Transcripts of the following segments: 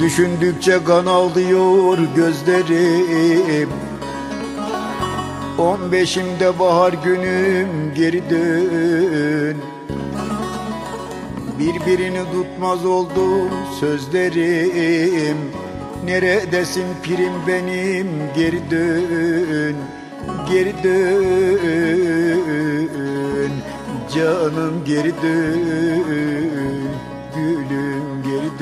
Düşündükçe kan ağlıyor gözlerim. On beşimde bahar günüm geri Birbirini tutmaz oldu sözlerim. Neredesin pirim benim? Geri dön Canım geri Gülüm geri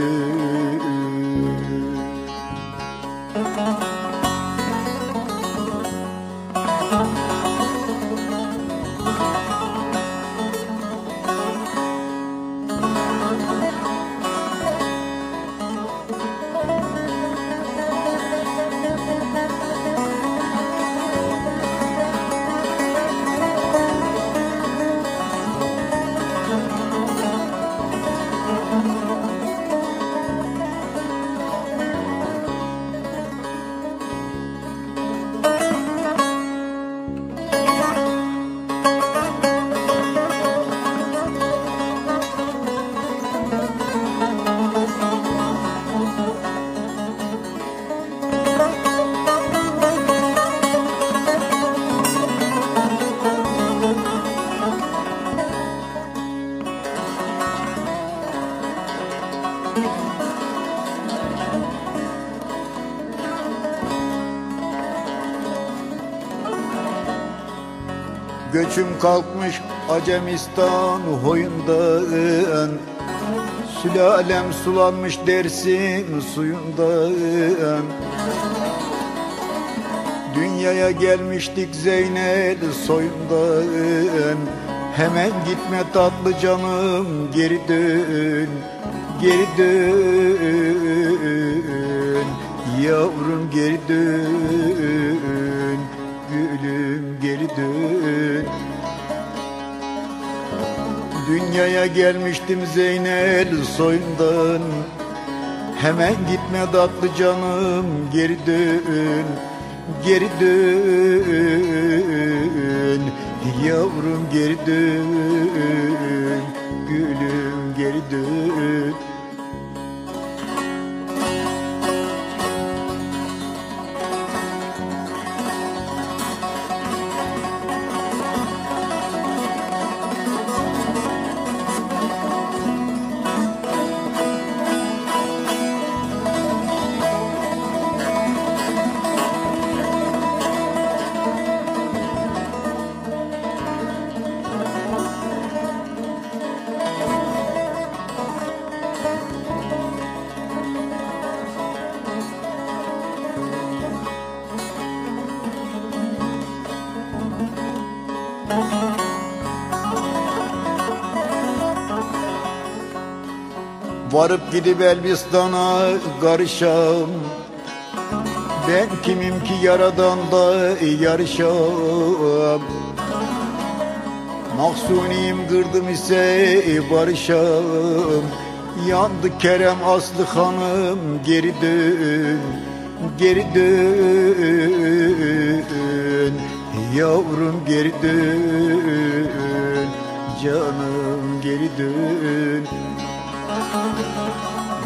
Göçüm kalkmış Acemistan hoyundan Sülalem sulanmış dersin suyundan Dünyaya gelmiştik Zeynel soyundan Hemen gitme tatlı canım geri dön Geri dön. Yavrum geri dön Gülüm geri Dünyaya gelmiştim Zeynel soyundan. Hemen gitme tatlı canım geri dön Geri dön. Yavrum geri dön Varıp gidip Elbistan'a karışam. Ben kimim ki yaradan da yarışam? Mahsuniyim kırdım ise barışam. Yandı Kerem Aslı Hanım geri dön Geri dön. Yavrum geri dön Canım geri dön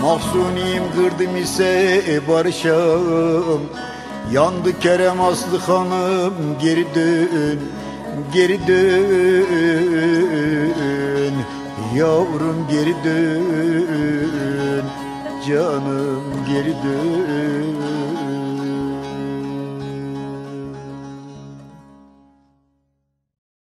Mahsuniyim kırdım ise barışam Yandı Kerem Aslı Hanım geri dön Geri dön. Yavrum geri dön Canım geri dön